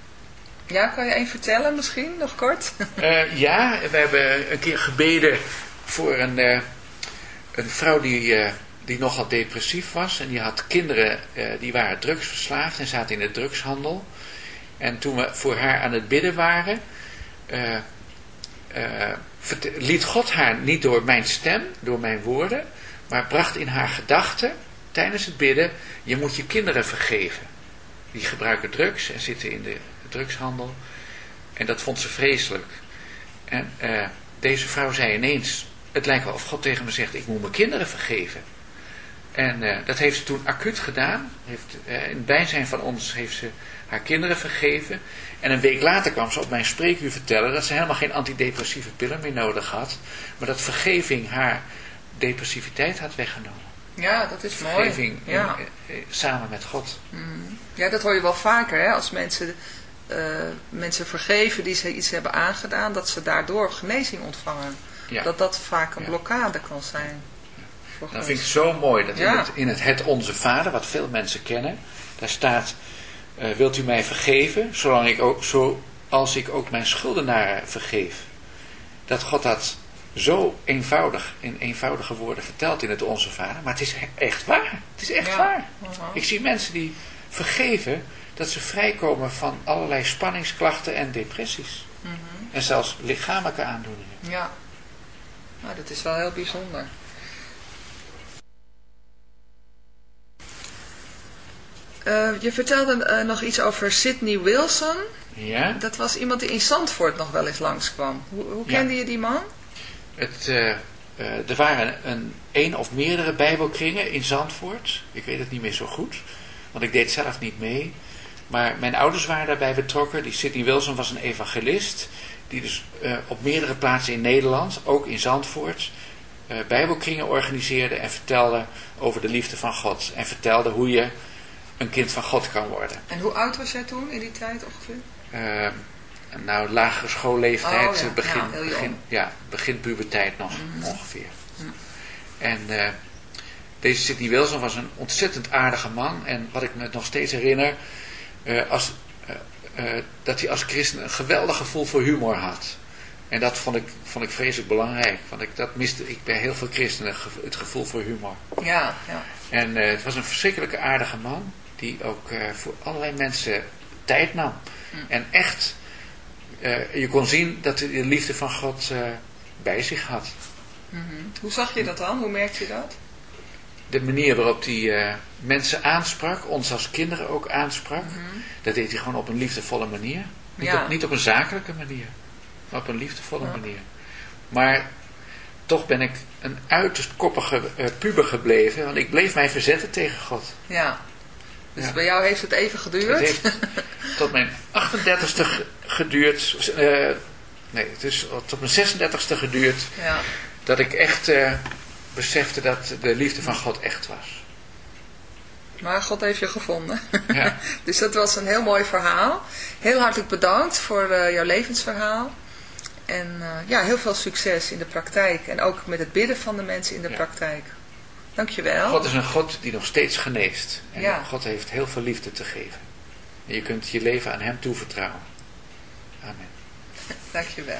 Ja, kan je één vertellen misschien, nog kort? Eh, ja, we hebben een keer gebeden voor een, eh, een vrouw die, eh, die nogal depressief was. En die had kinderen eh, die waren drugsverslaafd en zaten in de drugshandel. En toen we voor haar aan het bidden waren, verte- liet God haar niet door mijn stem, door mijn woorden, maar bracht in haar gedachten tijdens het bidden, je moet je kinderen vergeven. Die gebruiken drugs en zitten in de drugshandel. En dat vond ze vreselijk. En deze vrouw zei ineens, het lijkt wel of God tegen me zegt, ik moet mijn kinderen vergeven. En eh, dat heeft ze toen acuut gedaan. Heeft, eh, in het bijzijn van ons heeft ze haar kinderen vergeven. En een week later kwam ze op mijn spreekuur vertellen dat ze helemaal geen antidepressieve pillen meer nodig had. Maar dat vergeving haar depressiviteit had weggenomen. Ja, dat is mooi. Vergeving Ja. eh, samen met God. ja, dat hoor je wel vaker, hè? als mensen, mensen vergeven die ze iets hebben aangedaan, dat ze daardoor genezing ontvangen. Ja. Dat dat vaak een Ja. blokkade kan zijn. Dat God. vind ik zo mooi dat in, het, in het Het Onze Vader, wat veel mensen kennen, daar staat, eh, wilt u mij vergeven, zolang ik ook, zoals ik ook mijn schuldenaren vergeef. Dat God dat zo eenvoudig, in eenvoudige woorden vertelt in het Onze Vader, maar het is echt waar. Het is echt waar. Aha. Ik zie mensen die vergeven dat ze vrijkomen van allerlei spanningsklachten en depressies. Mhm. En zelfs lichamelijke aandoeningen. Ja, nou, dat is wel heel bijzonder. Eh, je vertelde eh, nog iets over Sidney Wilson. Ja? Dat was iemand die in Zandvoort nog wel eens langskwam. Hoe, hoe Ja. kende je die man? Het, eh, er waren een, een of meerdere bijbelkringen in Zandvoort. Ik weet het niet meer zo goed, want ik deed zelf niet mee. Maar mijn ouders waren daarbij betrokken. Die Sidney Wilson was een evangelist. Die dus eh, op meerdere plaatsen in Nederland, ook in Zandvoort, eh, bijbelkringen organiseerde en vertelde over de liefde van God. En vertelde hoe je een kind van God kan worden. En hoe oud was jij toen in die tijd ongeveer? Eh, nou, lagere schoolleeftijd, Oh, ja. eh, begin, Ja, begin, ja, begin puberteit nog ongeveer. En eh, deze Sidney Wilson was een ontzettend aardige man. En wat ik me nog steeds herinner, als, eh, dat hij als christen een geweldig gevoel voor humor had. En dat vond ik, vond ik vreselijk belangrijk. Want ik, dat miste ik bij heel veel christenen, het gevoel voor humor. Ja, ja. En eh, het was een verschrikkelijke aardige man. Die ook eh, voor allerlei mensen tijd nam. En echt, je kon zien dat hij de liefde van God bij zich had. Hoe zag je dat dan? Hoe merkte je dat? De manier waarop hij eh, mensen aansprak, ons als kinderen ook aansprak. Dat deed hij gewoon op een liefdevolle manier. Niet, Ja. op, niet op een zakelijke manier. Maar op een liefdevolle manier. Maar toch ben ik een uiterst koppige eh, puber gebleven. Want ik bleef mij verzetten tegen God. Ja. Dus Ja. bij jou heeft het even geduurd? Het heeft tot mijn 38ste ge- geduurd. eh, nee, het is tot mijn 36ste geduurd. Ja. Dat ik echt besefte dat de liefde van God echt was. Maar God heeft je gevonden. Ja. dus dat was een heel mooi verhaal. Heel hartelijk bedankt voor eh, jouw levensverhaal. En eh, ja, heel veel succes in de praktijk. En ook met het bidden van de mensen in de Ja. praktijk. Dankjewel. God is een God die nog steeds geneest. En Ja. God heeft heel veel liefde te geven. En je kunt je leven aan hem toevertrouwen. Amen. Dankjewel.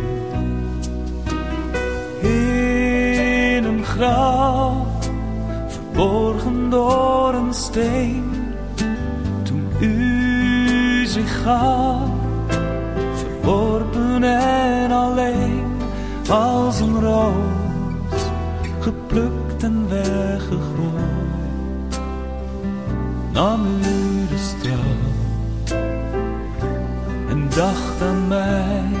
Verborgen door een steen, toen u zich gaf, verworpen en alleen, als een roos, geplukt en weggegooid, nam u de straf en dacht aan mij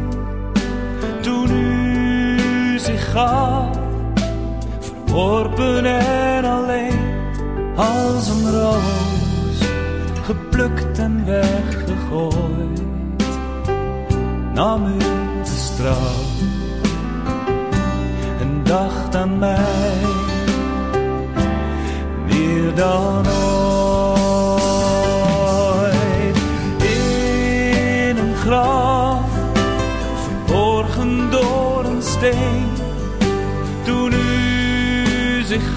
gaf, verworpen en alleen als een roos, geplukt en weggegooid, nam u de straf en dacht aan mij meer dan ooit.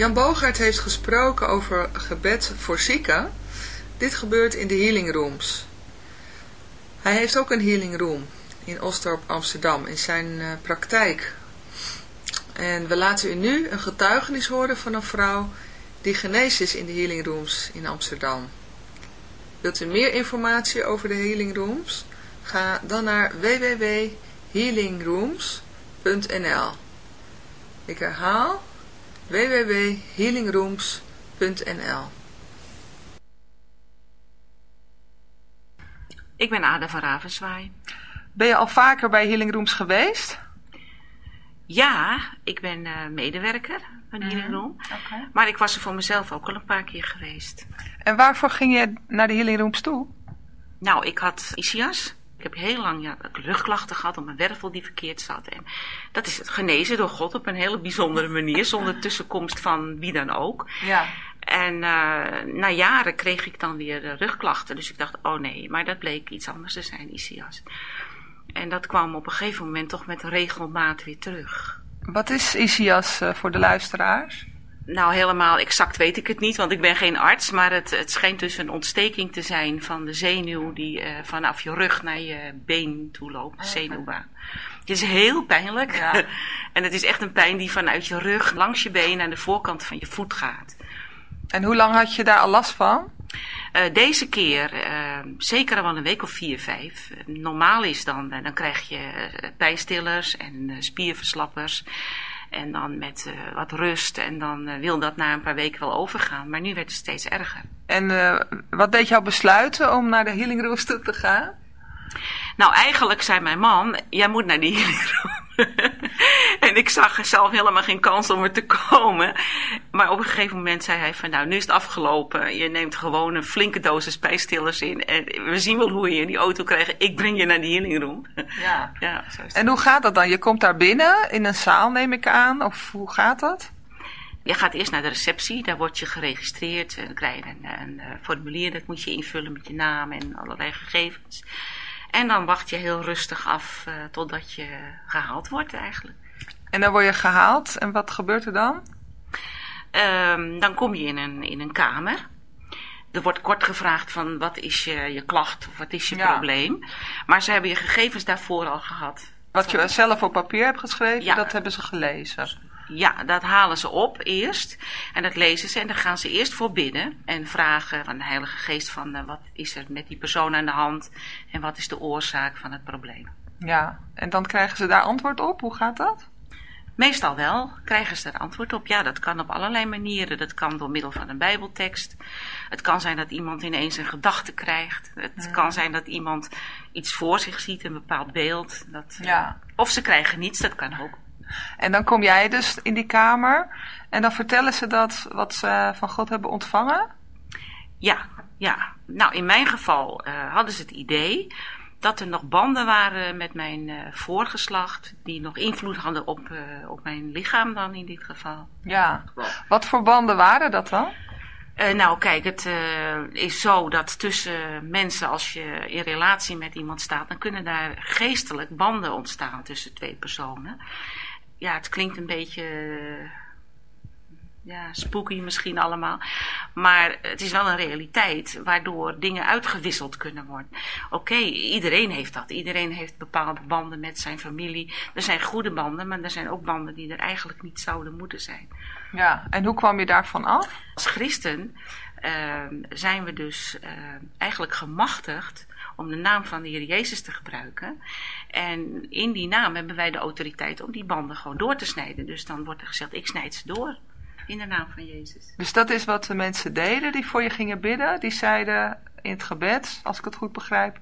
Jan Bogaert heeft gesproken over gebed voor zieken. Dit gebeurt in de healing rooms. Hij heeft ook een healing room in Osdorp, Amsterdam, in zijn eh, praktijk. En we laten u nu een getuigenis horen van een vrouw die geneest is in de healing rooms in Amsterdam. Wilt u meer informatie over de healing rooms? Ga dan naar www.healingrooms.nl Ik herhaal www.healingrooms.nl Ik ben Ada van Ravenswaai. Ben je al vaker bij Healing Rooms geweest? Ja, ik ben eh, medewerker van Healing Room. Maar ik was er voor mezelf ook al een paar keer geweest. En waarvoor ging je naar de Healing Rooms toe? Nou, ik had ischias. Ik heb heel lang ja, rugklachten gehad om mijn wervel die verkeerd zat. En dat is het genezen door God op een hele bijzondere manier, zonder tussenkomst van wie dan ook. Ja. En eh, na jaren kreeg ik dan weer eh, rugklachten. Dus ik dacht, oh nee, maar dat bleek iets anders te zijn, ischias. En dat kwam op een gegeven moment toch met regelmaat weer terug. Wat is Isias eh, voor de luisteraars? Nou, helemaal exact weet ik het niet, want ik ben geen arts. Maar het, het schijnt dus een ontsteking te zijn van de zenuw die eh, vanaf je rug naar je been toe loopt, de zenuwbaan. Het is heel pijnlijk. Ja. en het is echt een pijn die vanuit je rug langs je been naar de voorkant van je voet gaat. En hoe lang had je daar al last van? Eh, deze keer eh, zeker al wel een week of vier, vijf. Normaal is dan, dan krijg je pijnstillers en spierverslappers. En dan met eh, wat rust. En dan eh, wil dat na een paar weken wel overgaan. Maar nu werd het steeds erger. En eh, wat deed jou besluiten om naar de Healing te gaan? Nou, eigenlijk zei mijn man, jij moet naar die healing. En ik zag zelf helemaal geen kans om er te komen. Maar op een gegeven moment zei hij van, nou, nu is het afgelopen. Je neemt gewoon een flinke dosis pijnstillers in. En we zien wel hoe je in die auto krijgt. Ik breng je naar die healing room. Ja. ja, zo is het. En hoe gaat dat dan? Je komt daar binnen in een zaal, neem ik aan. Of hoe gaat dat? Je gaat eerst naar de receptie, daar word je geregistreerd. En dan krijg je een, een, eh, formulier, dat moet je invullen met je naam en allerlei gegevens. En dan wacht je heel rustig af eh, totdat je gehaald wordt eigenlijk. En dan word je gehaald. En wat gebeurt er dan? Ehm, dan kom je in een, in een kamer. Er wordt kort gevraagd van wat is je, je klacht of wat is je Ja. probleem. Maar ze hebben je gegevens daarvoor al gehad. Wat je zelf op papier hebt geschreven, Ja. dat hebben ze gelezen. Ja, dat halen ze op eerst. En dat lezen ze. En dan gaan ze eerst voor bidden. En vragen van de Heilige Geest van eh, wat is er met die persoon aan de hand. En wat is de oorzaak van het probleem. Ja. En dan krijgen ze daar antwoord op. Hoe gaat dat? Meestal wel krijgen ze er antwoord op. Ja, dat kan op allerlei manieren. Dat kan door middel van een bijbeltekst. Het kan zijn dat iemand ineens een gedachte krijgt. Het kan zijn dat iemand iets voor zich ziet, een bepaald beeld. Dat, eh, Ja. Of ze krijgen niets, dat kan ook. En dan kom jij dus in die kamer. En dan vertellen ze dat wat ze van God hebben ontvangen. Ja, ja. Nou, in mijn geval eh, hadden ze het idee dat er nog banden waren met mijn eh, voorgeslacht. Die nog invloed hadden op, eh, op mijn lichaam dan in dit geval. Ja. Wat voor banden waren dat dan? Eh, nou, kijk, het eh, is zo dat tussen mensen, als je in relatie met iemand staat, dan kunnen daar geestelijk banden ontstaan tussen twee personen. Ja, het klinkt een beetje ja, spooky misschien allemaal. Maar het is wel een realiteit waardoor dingen uitgewisseld kunnen worden. Oké, iedereen heeft dat. Iedereen heeft bepaalde banden met zijn familie. Er zijn goede banden, maar er zijn ook banden die er eigenlijk niet zouden moeten zijn. Ja. En hoe kwam je daarvan af? Als christen ehm, zijn we dus ehm, eigenlijk gemachtigd om de naam van de Heer Jezus te gebruiken. En in die naam hebben wij de autoriteit om die banden gewoon door te snijden. Dus dan wordt er gezegd, ik snijd ze door in de naam van Jezus. Dus dat is wat de mensen deden die voor je gingen bidden. Die zeiden in het gebed, als ik het goed begrijp,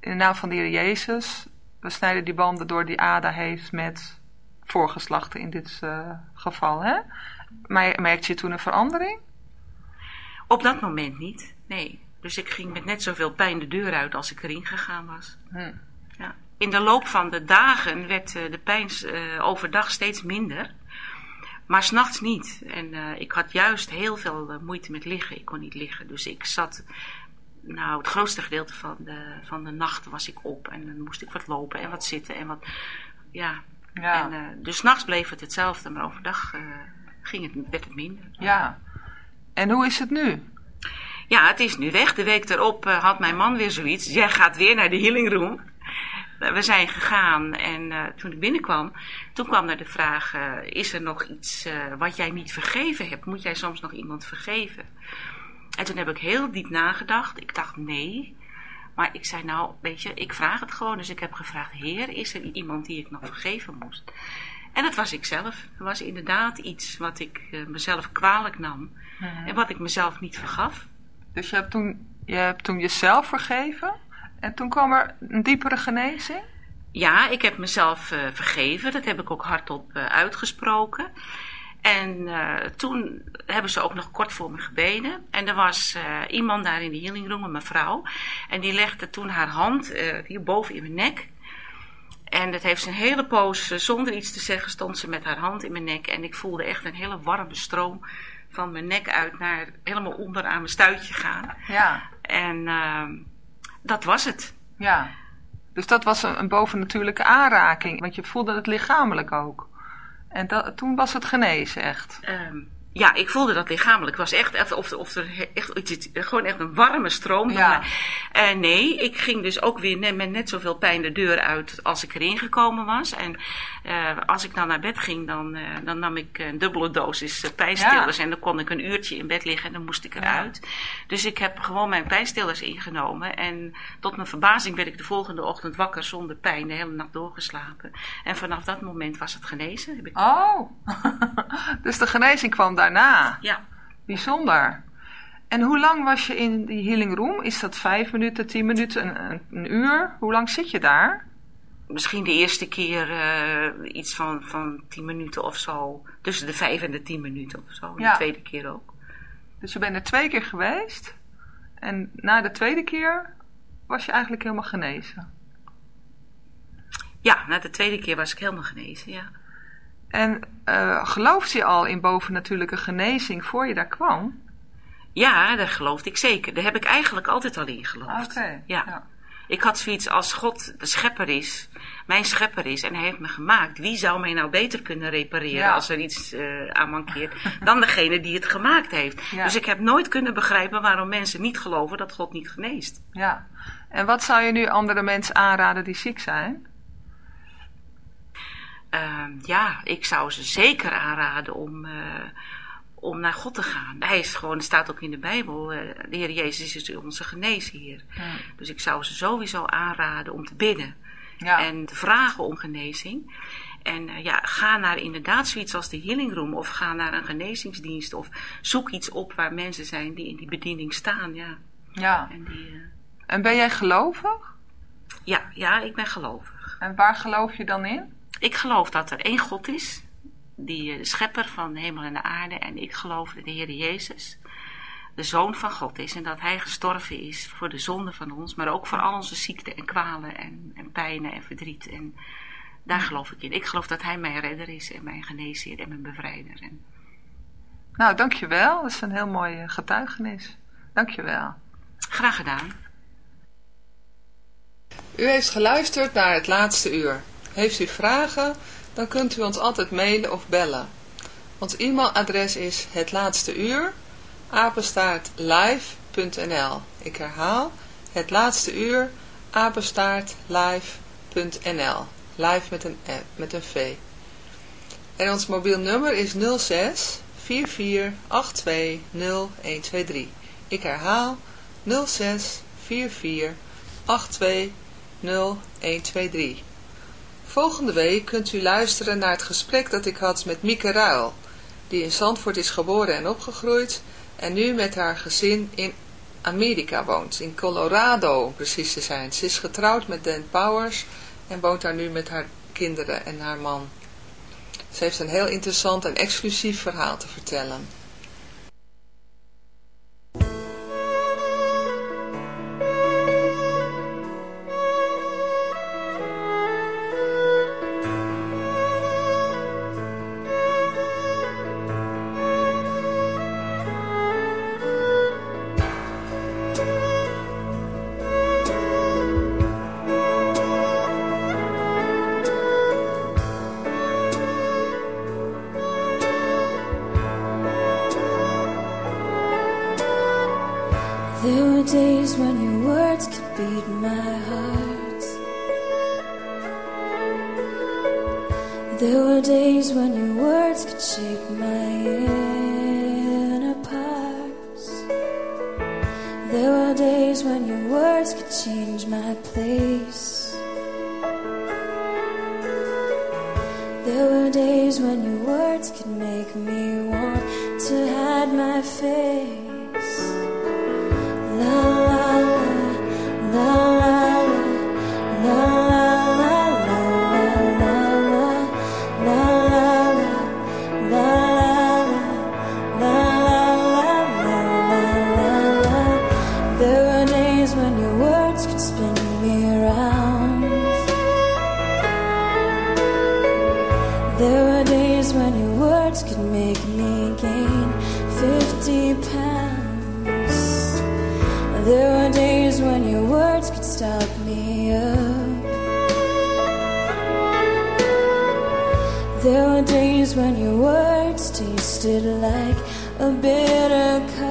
in de naam van de Heer Jezus, we snijden die banden door die Ada heeft met voorgeslachten in dit eh, geval. Hè? Maar merkte je toen een verandering? Op dat moment niet, nee. Dus ik ging met net zoveel pijn de deur uit als ik erin gegaan was. Hm. Ja. In de loop van de dagen werd eh, de pijn eh, overdag steeds minder. Maar s'nachts niet. En eh, ik had juist heel veel eh, moeite met liggen. Ik kon niet liggen. Dus ik zat. Nou, het grootste gedeelte van de, van de nacht was ik op. En dan moest ik wat lopen en wat zitten en wat. Ja. Ja. En, eh, dus s'nachts bleef het hetzelfde. Maar overdag ging het, werd het minder. Ja. En hoe is het nu? Ja, het is nu weg. De week erop had mijn man weer zoiets. Jij gaat weer naar de healing room. Eh, We zijn gegaan en eh, toen ik binnenkwam, toen kwam er de vraag: eh, is er nog iets eh, wat jij niet vergeven hebt? Moet jij soms nog iemand vergeven? En toen heb ik heel diep nagedacht. Ik dacht nee. Maar ik zei nou, weet je, ik vraag het gewoon. Dus ik heb gevraagd: Heer, is er iemand die ik nog vergeven moest? En dat was ik zelf. Er was inderdaad iets wat ik eh, mezelf kwalijk nam. En wat ik mezelf niet vergaf. Dus je hebt toen, je hebt toen jezelf vergeven. En toen kwam er een diepere genezing. Ja, ik heb mezelf eh, vergeven. Dat heb ik ook hardop eh, uitgesproken. En eh, toen hebben ze ook nog kort voor me gebeden. En er was iemand daar in de healing room, een mevrouw. En die legde toen haar hand eh, hier boven in mijn nek. En dat heeft ze een hele poos, zonder iets te zeggen, stond ze met haar hand in mijn nek. En ik voelde echt een hele warme stroom van mijn nek uit naar helemaal onder aan mijn stuitje gaan. Ja, En ehm, dat was het. ja. Dus dat was een, een bovennatuurlijke aanraking, want je voelde het lichamelijk ook. En dat, toen was het genezen, echt. Ehm, ja, ik voelde dat lichamelijk. Het was echt, of, of er echt iets, gewoon echt een warme stroom. Ja. Eh, nee, ik ging dus ook weer net, met net zoveel pijn de deur uit als ik erin gekomen was. En eh, als ik dan naar bed ging, dan, eh, dan nam ik een dubbele dosis pijnstillers. En dan kon ik een uurtje in bed liggen en dan moest ik eruit. Dus ik heb gewoon mijn pijnstillers ingenomen. En tot mijn verbazing werd ik de volgende ochtend wakker zonder pijn. De hele nacht doorgeslapen. En vanaf dat moment was het genezen. Heb ik, Oh, dus de genezing kwam daarna. ja. Bijzonder. En hoe lang was je in die healing room? Is dat vijf minuten, tien minuten, een, een, uur? Hoe lang zit je daar? Misschien de eerste keer eh, iets van, van 10 minuten of zo. Tussen de 5 en de 10 minuten of zo. Ja. De tweede keer ook. Dus je bent er twee keer geweest. En na de tweede keer was je eigenlijk helemaal genezen. Ja, na de tweede keer was ik helemaal genezen, ja. En geloofde je al in bovennatuurlijke genezing voor je daar kwam? Ja, daar geloofde ik zeker. Daar heb ik eigenlijk altijd al in geloofd. Oké. Ja. Ik had zoiets als God de schepper is, mijn schepper is en hij heeft me gemaakt. Wie zou mij nou beter kunnen repareren Ja. als er iets eh, aan mankeert dan degene die het gemaakt heeft. Ja. Dus ik heb nooit kunnen begrijpen waarom mensen niet geloven dat God niet geneest. ja. En wat zou je nu andere mensen aanraden die ziek zijn? Ehm, ja, ik zou ze zeker aanraden om, eh, om naar God te gaan. Hij is gewoon, het staat ook in de Bijbel, eh, de Heer Jezus is onze geneesheer. Dus ik zou ze sowieso aanraden om te bidden Ja. en te vragen om genezing. En eh, ja, ga naar inderdaad zoiets als de Healing Room of ga naar een genezingsdienst of zoek iets op waar mensen zijn die in die bediening staan. Ja, ja. en die, En ben jij gelovig? ja, ja, ik ben gelovig. En waar geloof je dan in? Ik geloof dat er één God is, die eh, de schepper van de hemel en de aarde. En ik geloof dat de Heer Jezus de Zoon van God is. En dat Hij gestorven is voor de zonde van ons, maar ook voor al onze ziekten en kwalen en, en pijnen en verdriet. En daar geloof ik in. Ik geloof dat Hij mijn redder is en mijn geneesheer en mijn bevrijder. En Nou, dankjewel. Dat is een heel mooi eh, getuigenis. Dankjewel. graag gedaan. U heeft geluisterd naar het laatste uur. Heeft u vragen, dan kunt u ons altijd mailen of bellen. Ons e-mailadres is het laatste uur, apenstaartlive.nl. Ik herhaal, het laatste uur, apenstaartlive.nl. Live met een, met een V. En ons mobiel nummer is 06 44 82 0123. Ik herhaal 06 44 82 0123. Volgende week kunt u luisteren naar het gesprek dat ik had met Mieke Ruil, die in Zandvoort is geboren en opgegroeid en nu met haar gezin in Amerika woont, in Colorado om precies te zijn. Ze is getrouwd met Dan Powers en woont daar nu met haar kinderen en haar man. Ze heeft een heel interessant en exclusief verhaal te vertellen. There were days when your words could stop me up. There were days when your words tasted like a bitter cup.